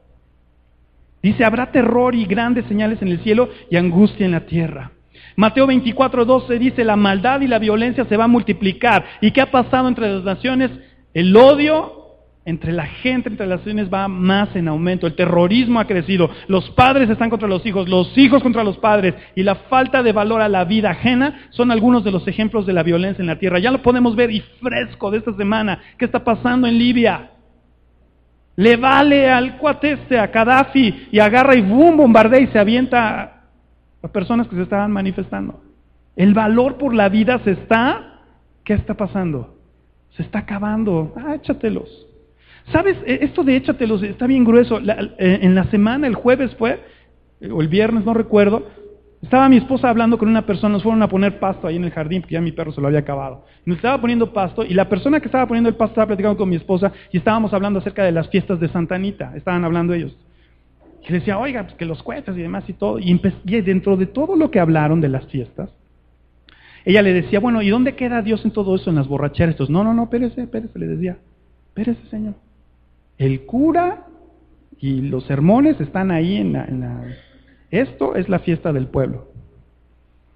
B: Dice, habrá terror y grandes señales en el cielo y angustia en la tierra. Mateo 24, 12 dice, la maldad y la violencia se va a multiplicar. ¿Y qué ha pasado entre las naciones? El odio entre la gente, entre las naciones va más en aumento. El terrorismo ha crecido. Los padres están contra los hijos, los hijos contra los padres. Y la falta de valor a la vida ajena son algunos de los ejemplos de la violencia en la tierra. Ya lo podemos ver y fresco de esta semana. ¿Qué está pasando en Libia? Le vale al cuate este, a Gaddafi, y agarra y boom, bombardea y se avienta a personas que se estaban manifestando. El valor por la vida se está, ¿qué está pasando? Se está acabando. Ah, échatelos. ¿Sabes? E, esto de échatelos está bien grueso. Eh, en la semana, el jueves fue, o el viernes, no recuerdo, estaba mi esposa hablando con una persona, nos fueron a poner pasto ahí en el jardín, porque ya mi perro se lo había acabado. Nos estaba poniendo pasto, y la persona que estaba poniendo el pasto estaba platicando con mi esposa, y estábamos hablando acerca de las fiestas de Santa Anita, estaban hablando ellos. Y le decía, oiga, pues que los cohetes y demás y todo, y, y dentro de todo lo que hablaron de las fiestas, ella le decía, bueno, ¿y dónde queda Dios en todo eso, en las borracheras? Entonces, no, no, no, espérese, espérese, le decía, espérese, Señor. El cura y los sermones están ahí en la esto es la fiesta del pueblo.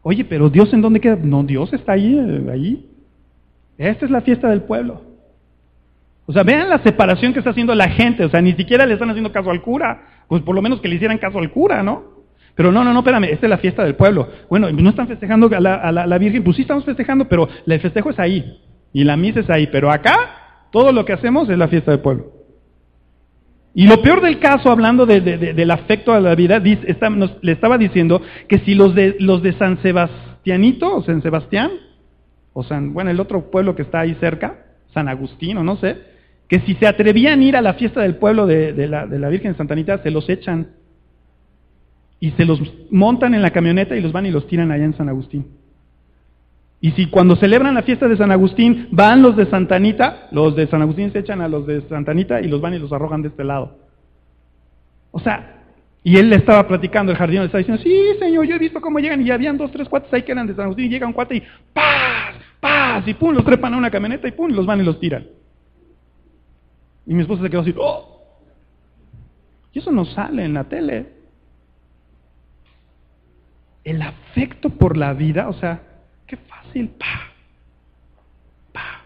B: Oye, pero Dios en dónde queda? No, Dios está ahí, eh, ahí. Esta es la fiesta del pueblo. O sea, vean la separación que está haciendo la gente. O sea, ni siquiera le están haciendo caso al cura. Pues por lo menos que le hicieran caso al cura, ¿no? Pero no, no, no, espérame, esta es la fiesta del pueblo. Bueno, no están festejando a la, a la Virgen. Pues sí estamos festejando, pero el festejo es ahí. Y la misa es ahí. Pero acá, todo lo que hacemos es la fiesta del pueblo. Y lo peor del caso, hablando del afecto a la vida, le estaba diciendo que si los de, los de San Sebastianito, o San Sebastián, o San, bueno, el otro pueblo que está ahí cerca, San Agustín, o no sé, que si se atrevían a ir a la fiesta del pueblo de, la, de la Virgen Santa Anita, se los echan. Y se los montan en la camioneta y los van y los tiran allá en San Agustín. Y si cuando celebran la fiesta de San Agustín van los de Santanita, los de San Agustín se echan a los de Santanita y los van y los arrojan de este lado. O sea, y él le estaba platicando, el jardín le estaba diciendo, sí, señor, yo he visto cómo llegan y ya habían dos, tres cuates ahí que eran de San Agustín y llega un cuate y ¡paz! ¡paz! Y pum, los trepan a una camioneta y pum, los van y los tiran. Y mi esposa se quedó así, ¡oh! Y eso no sale en la tele. El afecto por la vida, o sea, qué fácil, pa, pa.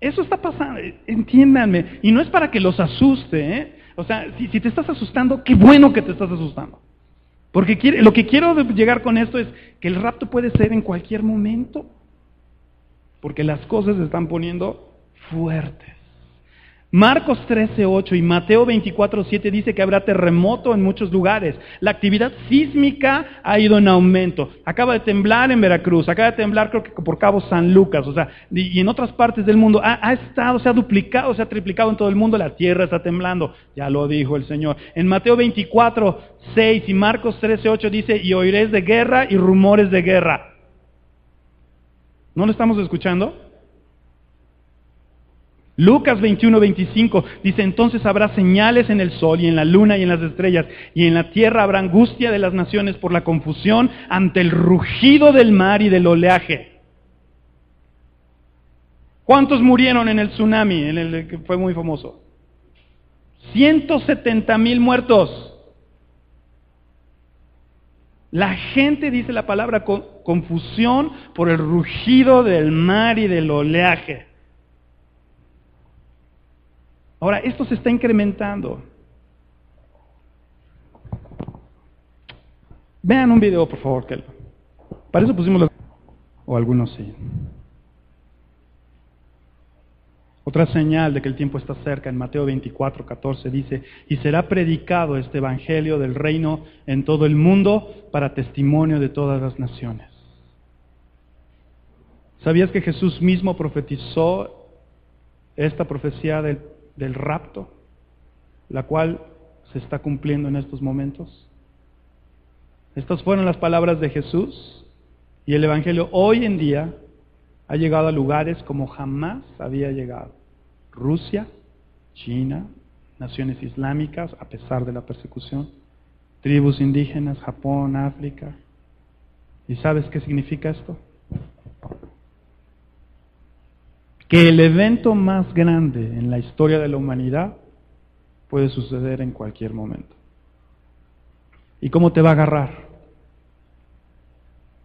B: Eso está pasando, entiéndanme, y no es para que los asuste, ¿eh? O sea, si, te estás asustando, qué bueno que te estás asustando. Porque lo que quiero llegar con esto es que el rapto puede ser en cualquier momento. Porque las cosas se están poniendo fuertes. Marcos 13:8 y Mateo 24:7 dice que habrá terremoto en muchos lugares. La actividad sísmica ha ido en aumento. Acaba de temblar en Veracruz, acaba de temblar creo que por Cabo San Lucas, o sea, y en otras partes del mundo. Ha, estado, se ha duplicado, se ha triplicado en todo el mundo. La tierra está temblando. Ya lo dijo el Señor. En Mateo 24:6 y Marcos 13:8 dice, y oiréis de guerra y rumores de guerra. ¿No lo estamos escuchando? Lucas 21, 25 dice, entonces habrá señales en el sol y en la luna y en las estrellas, y en la tierra habrá angustia de las naciones por la confusión ante el rugido del mar y del oleaje. ¿Cuántos murieron en el tsunami, en el que fue muy famoso? 170 mil muertos. La gente, dice la palabra, confusión por el rugido del mar y del oleaje. Ahora, esto se está incrementando. Vean un video, por favor, que para eso pusimos los... o algunos sí. Otra señal de que el tiempo está cerca, en Mateo 24, 14 dice, y será predicado este Evangelio del reino en todo el mundo para testimonio de todas las naciones. ¿Sabías que Jesús mismo profetizó esta profecía del del rapto, la cual se está cumpliendo en estos momentos. Estas fueron las palabras de Jesús y el Evangelio hoy en día ha llegado a lugares como jamás había llegado. Rusia, China, naciones islámicas, a pesar de la persecución, tribus indígenas, Japón, África. ¿Y sabes qué significa esto? Que el evento más grande en la historia de la humanidad puede suceder en cualquier momento. ¿Y cómo te va a agarrar?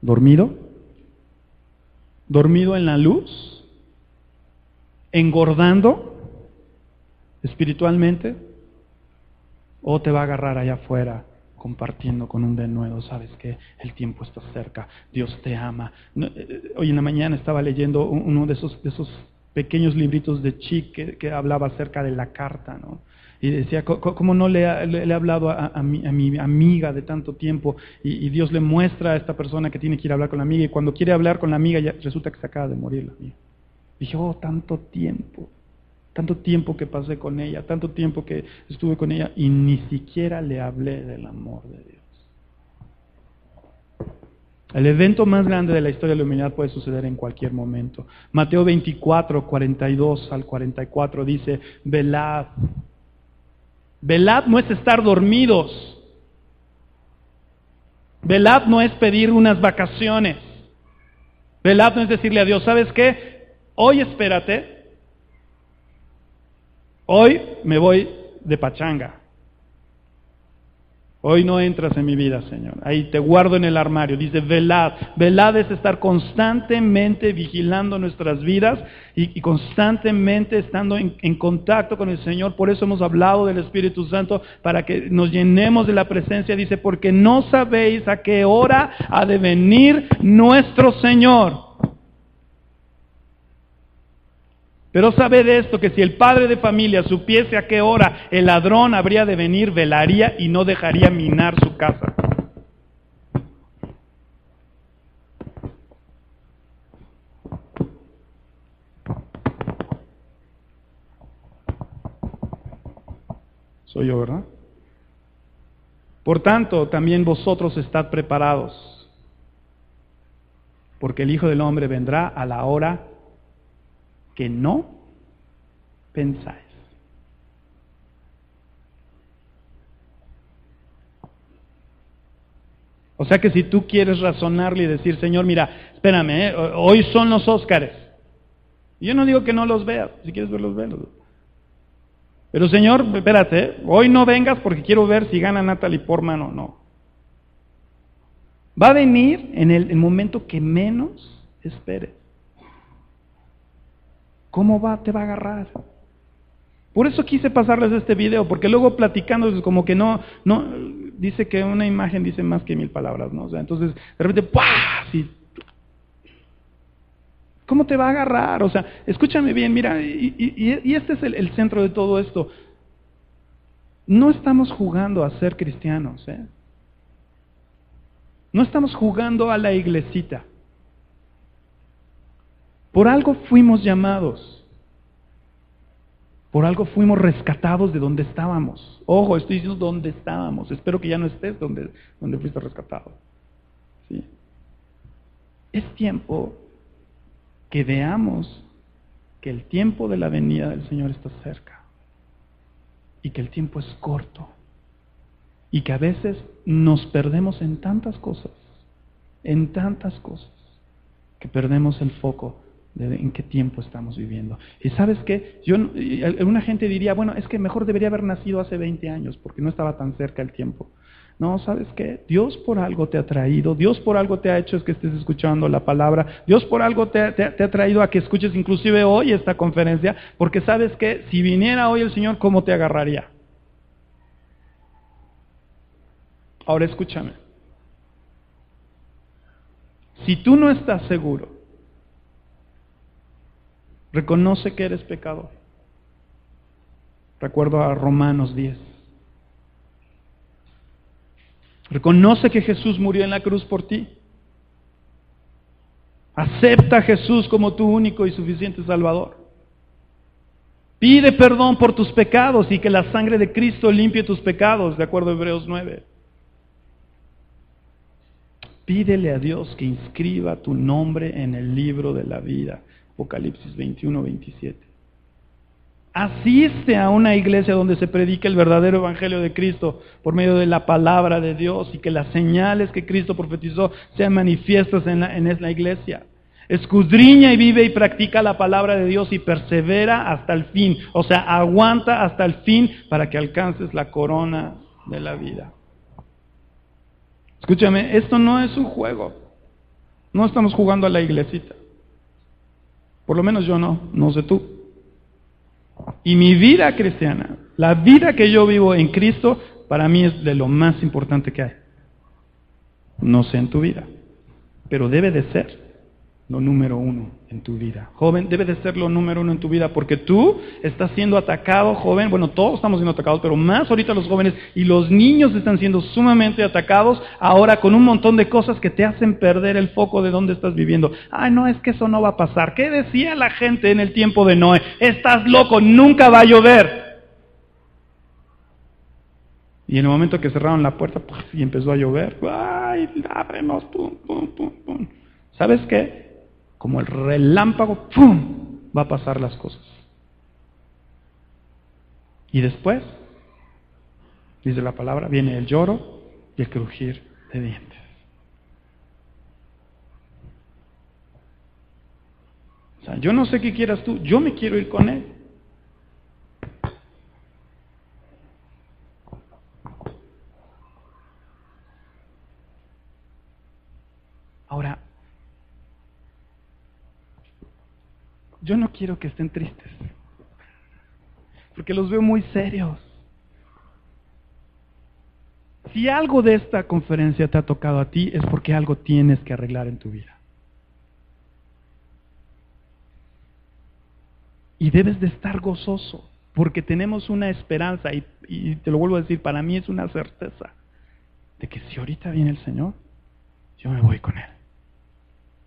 B: ¿Dormido? ¿Dormido en la luz? ¿Engordando espiritualmente? ¿O te va a agarrar allá afuera compartiendo con un denuedo? ¿Sabes que El tiempo está cerca, Dios te ama. Eh, hoy en la mañana estaba leyendo uno de esos pequeños libritos de Chic que, hablaba acerca de la carta, ¿no? Y decía, ¿cómo no le, he hablado a, mi, amiga de tanto tiempo? Y, Dios le muestra a esta persona que tiene que ir a hablar con la amiga. Y cuando quiere hablar con la amiga, ya resulta que se acaba de morir la amiga. dije, oh, tanto tiempo. Tanto tiempo que pasé con ella. Tanto tiempo que estuve con ella. Y ni siquiera le hablé del amor de Dios. El evento más grande de la historia de la humanidad puede suceder en cualquier momento. Mateo 24, 42 al 44 dice, velad Velad no es estar dormidos. Velad no es pedir unas vacaciones. Velad no es decirle a Dios, ¿sabes qué? Hoy espérate. Hoy me voy de pachanga. Hoy no entras en mi vida, Señor. Ahí te guardo en el armario. Dice, velad. Velad es estar constantemente vigilando nuestras vidas y, constantemente estando en, en, contacto con el Señor. Por eso hemos hablado del Espíritu Santo, para que nos llenemos de la presencia. Dice, porque no sabéis a qué hora ha de venir nuestro Señor. Pero sabe de esto que si el padre de familia supiese a qué hora el ladrón habría de venir, velaría y no dejaría minar su casa. Soy yo, ¿verdad? Por tanto, también vosotros estad preparados, porque el Hijo del Hombre vendrá a la hora que no pensáis. O sea que si tú quieres razonarle y decir, Señor, mira, espérame, ¿eh? hoy son los Óscares. Yo no digo que no los veas, si quieres verlos, velos. Pero Señor, espérate, ¿eh? hoy no vengas porque quiero ver si gana Natalie Portman o no. Va a venir en el, el momento que menos esperes. ¿Cómo va, te va a agarrar? Por eso quise pasarles este video, porque luego platicando como que no, no, dice que una imagen dice más que mil palabras, ¿no? O sea, entonces, de repente, ¡pah! ¿Cómo te va a agarrar? O sea, escúchame bien, mira, y, este es el, el, centro de todo esto. No estamos jugando a ser cristianos, ¿eh? No estamos jugando a la iglesita. Por algo fuimos llamados. Por algo fuimos rescatados de donde estábamos. Ojo, estoy diciendo donde estábamos. Espero que ya no estés donde, fuiste rescatado. ¿Sí? Es tiempo que veamos que el tiempo de la venida del Señor está cerca. Y que el tiempo es corto. Y que a veces nos perdemos en tantas cosas. En tantas cosas. Que perdemos el foco en qué tiempo estamos viviendo. Y sabes qué, yo, alguna gente diría, bueno, es que mejor debería haber nacido hace 20 años porque no estaba tan cerca el tiempo. No, ¿sabes qué? Dios por algo te ha traído, Dios por algo te ha hecho es que estés escuchando la palabra, Dios por algo te, te ha traído a que escuches inclusive hoy esta conferencia, porque sabes que si viniera hoy el Señor, ¿cómo te agarraría? Ahora escúchame. Si tú no estás seguro Reconoce que eres pecador. Recuerdo a Romanos 10. Reconoce que Jesús murió en la cruz por ti. Acepta a Jesús como tu único y suficiente Salvador. Pide perdón por tus pecados y que la sangre de Cristo limpie tus pecados, de acuerdo a Hebreos 9. Pídele a Dios que inscriba tu nombre en el libro de la vida. Apocalipsis 21, 27. Asiste a una iglesia donde se predique el verdadero evangelio de Cristo por medio de la palabra de Dios y que las señales que Cristo profetizó sean manifiestas en la iglesia. Escudriña y vive y practica la palabra de Dios y persevera hasta el fin. O sea, aguanta hasta el fin para que alcances la corona de la vida. Escúchame, esto no es un juego. No estamos jugando a la iglesita. Por lo menos yo no, no sé tú. Y mi vida cristiana, la vida que yo vivo en Cristo, para mí es de lo más importante que hay. No sé en tu vida, pero debe de ser lo número uno en tu vida. Joven, debe de ser lo número uno en tu vida porque tú estás siendo atacado, joven. Bueno, todos estamos siendo atacados, pero más ahorita los jóvenes y los niños están siendo sumamente atacados ahora con un montón de cosas que te hacen perder el foco de dónde estás viviendo. Ay, no, es que eso no va a pasar. ¿Qué decía la gente en el tiempo de Noé? Estás loco, nunca va a llover. Y en el momento que cerraron la puerta, pues, y empezó a llover. ¡Ay, ábrenos! ¡Pum, pum, pum, pum! ¿Sabes qué? Como el relámpago, ¡pum! va a pasar las cosas. Y después, dice la palabra, viene el lloro y el crujir de dientes. O sea, yo no sé qué quieras tú, yo me quiero ir con él. Ahora, yo no quiero que estén tristes, porque los veo muy serios. Si algo de esta conferencia te ha tocado a ti, es porque algo tienes que arreglar en tu vida. Y debes de estar gozoso, porque tenemos una esperanza, y, te lo vuelvo a decir, para mí es una certeza, de que si ahorita viene el Señor, yo me voy con Él.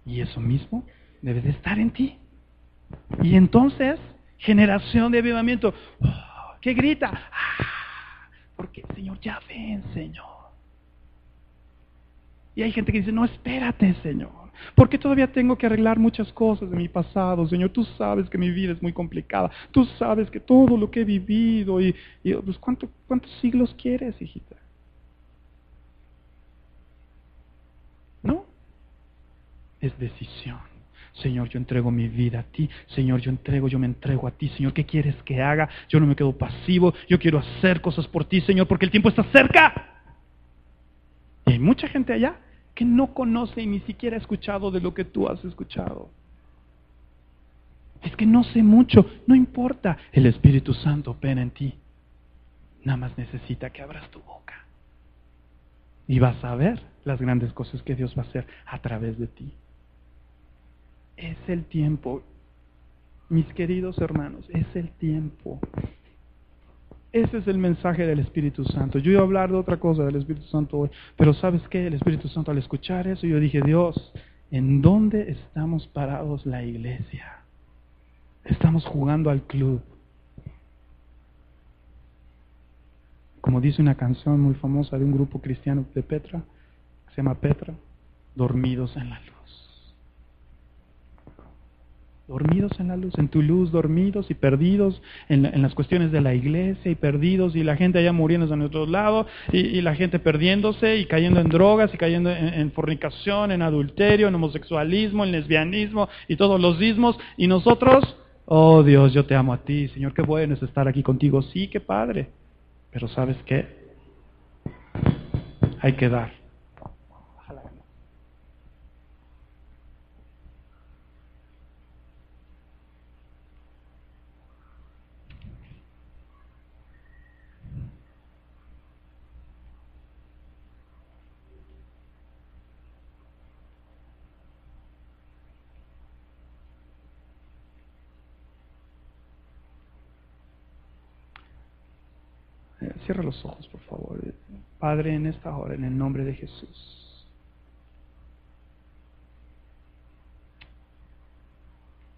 B: Y eso mismo debe de estar en ti. Y entonces, generación de avivamiento, oh, ¿qué grita? Ah, porque Señor, ya ven, Señor. Y hay gente que dice, no, espérate, Señor. Porque todavía tengo que arreglar muchas cosas de mi pasado, Señor. Tú sabes que mi vida es muy complicada. Tú sabes que todo lo que he vivido y, pues, ¿cuántos siglos quieres, hijita? No. Es decisión. Señor, yo entrego mi vida a ti. Señor, yo entrego, yo me entrego a ti. Señor, ¿qué quieres que haga? Yo no me quedo pasivo. Yo quiero hacer cosas por ti, Señor, porque el tiempo está cerca. Y hay mucha gente allá que no conoce y ni siquiera ha escuchado de lo que tú has escuchado. Es que no sé mucho, no importa. El Espíritu Santo opera en ti. Nada más necesita que abras tu boca. Y vas a ver las grandes cosas que Dios va a hacer a través de ti. Es el tiempo. Mis queridos hermanos, es el tiempo. Ese es el mensaje del Espíritu Santo. Yo iba a hablar de otra cosa del Espíritu Santo hoy, pero ¿sabes qué? El Espíritu Santo al escuchar eso, yo dije, Dios, ¿en dónde estamos parados la iglesia? Estamos jugando al club. Como dice una canción muy famosa de un grupo cristiano de Petra, se llama Petra, dormidos en la luz dormidos en la luz, en tu luz, dormidos y perdidos en, las cuestiones de la iglesia y perdidos y la gente allá muriendo en otro lado y, la gente perdiéndose y cayendo en drogas y cayendo en, fornicación, en adulterio, en homosexualismo, en lesbianismo y todos los ismos y nosotros, oh Dios, yo te amo a ti, Señor, qué bueno es estar aquí contigo, sí, qué padre, pero ¿sabes qué? Hay que dar. Cierra los ojos, por favor. Padre, en esta hora, en el nombre de Jesús.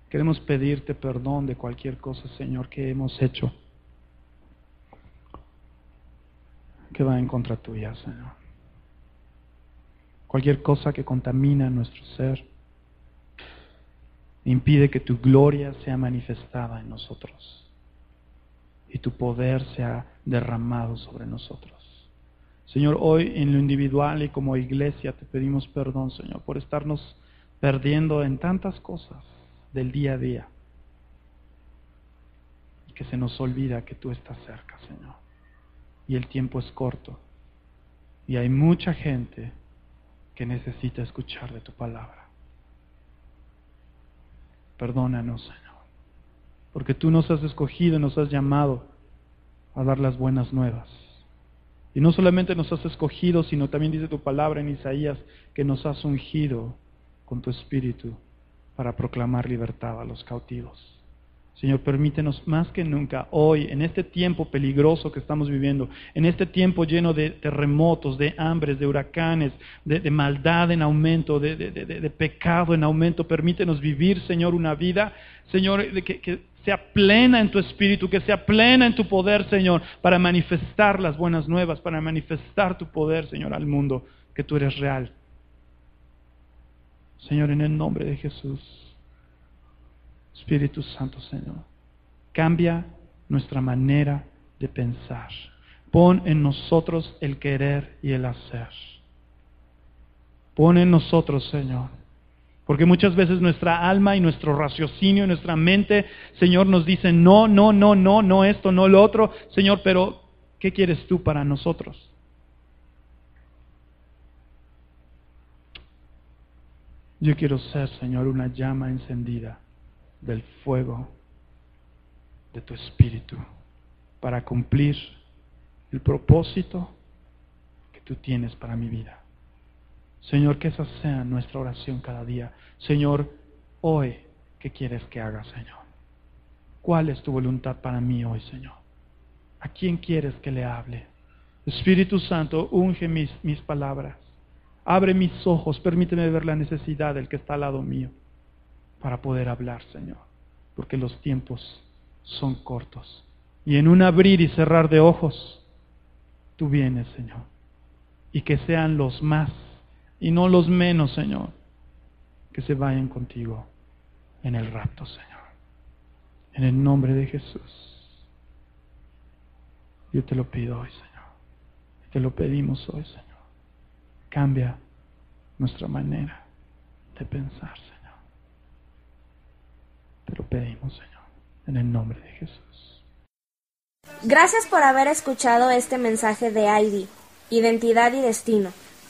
B: Queremos pedirte perdón de cualquier cosa, Señor, que hemos hecho que va en contra tuya, Señor. cualquier cosa que contamina nuestro ser, impide que tu gloria sea manifestada en nosotros y tu poder sea derramado sobre nosotros. Señor, hoy en lo individual y como iglesia te pedimos perdón, Señor, por estarnos perdiendo en tantas cosas del día a día. Y que se nos olvida que tú estás cerca, Señor. Y el tiempo es corto. Y hay mucha gente que necesita escuchar de tu palabra. Perdónanos, Señor. Porque tú nos has escogido y nos has llamado a dar las buenas nuevas. Y no solamente nos has escogido, sino también dice tu palabra en Isaías que nos has ungido con tu espíritu para proclamar libertad a los cautivos. Señor, permítenos más que nunca hoy, en este tiempo peligroso que estamos viviendo, en este tiempo lleno de terremotos, de hambres, de huracanes, de, maldad en aumento, de, pecado en aumento, permítenos vivir, Señor, una vida, Señor, que, que sea plena en tu espíritu, que sea plena en tu poder, Señor, para manifestar las buenas nuevas, para manifestar tu poder, Señor, al mundo, que tú eres real. Señor, en el nombre de Jesús. Espíritu Santo, Señor, cambia nuestra manera de pensar. Pon en nosotros el querer y el hacer. Pon en nosotros, Señor. Porque muchas veces nuestra alma y nuestro raciocinio y nuestra mente, Señor, nos dicen, no, no, no, no, no esto, no lo otro. Señor, pero ¿qué quieres tú para nosotros? Yo quiero ser, Señor, una llama encendida del fuego de tu espíritu para cumplir el propósito que tú tienes para mi vida. Señor, que esa sea nuestra oración cada día. Señor, hoy, ¿qué quieres que haga, Señor? ¿Cuál es tu voluntad para mí hoy, Señor? ¿A quién quieres que le hable? Espíritu Santo, unge mis, mis palabras. Abre mis ojos, permíteme ver la necesidad del que está al lado mío para poder hablar, Señor, porque los tiempos son cortos. Y en un abrir y cerrar de ojos, tú vienes, Señor. Y que sean los más y no los menos, Señor, que se vayan contigo en el rapto, Señor. En el nombre de Jesús. Yo te lo pido hoy, Señor. Te lo pedimos hoy, Señor. Cambia nuestra manera de pensar, Señor. Te lo pedimos, Señor, en el nombre de Jesús.
D: Gracias por haber escuchado este mensaje de ID, Identidad y Destino,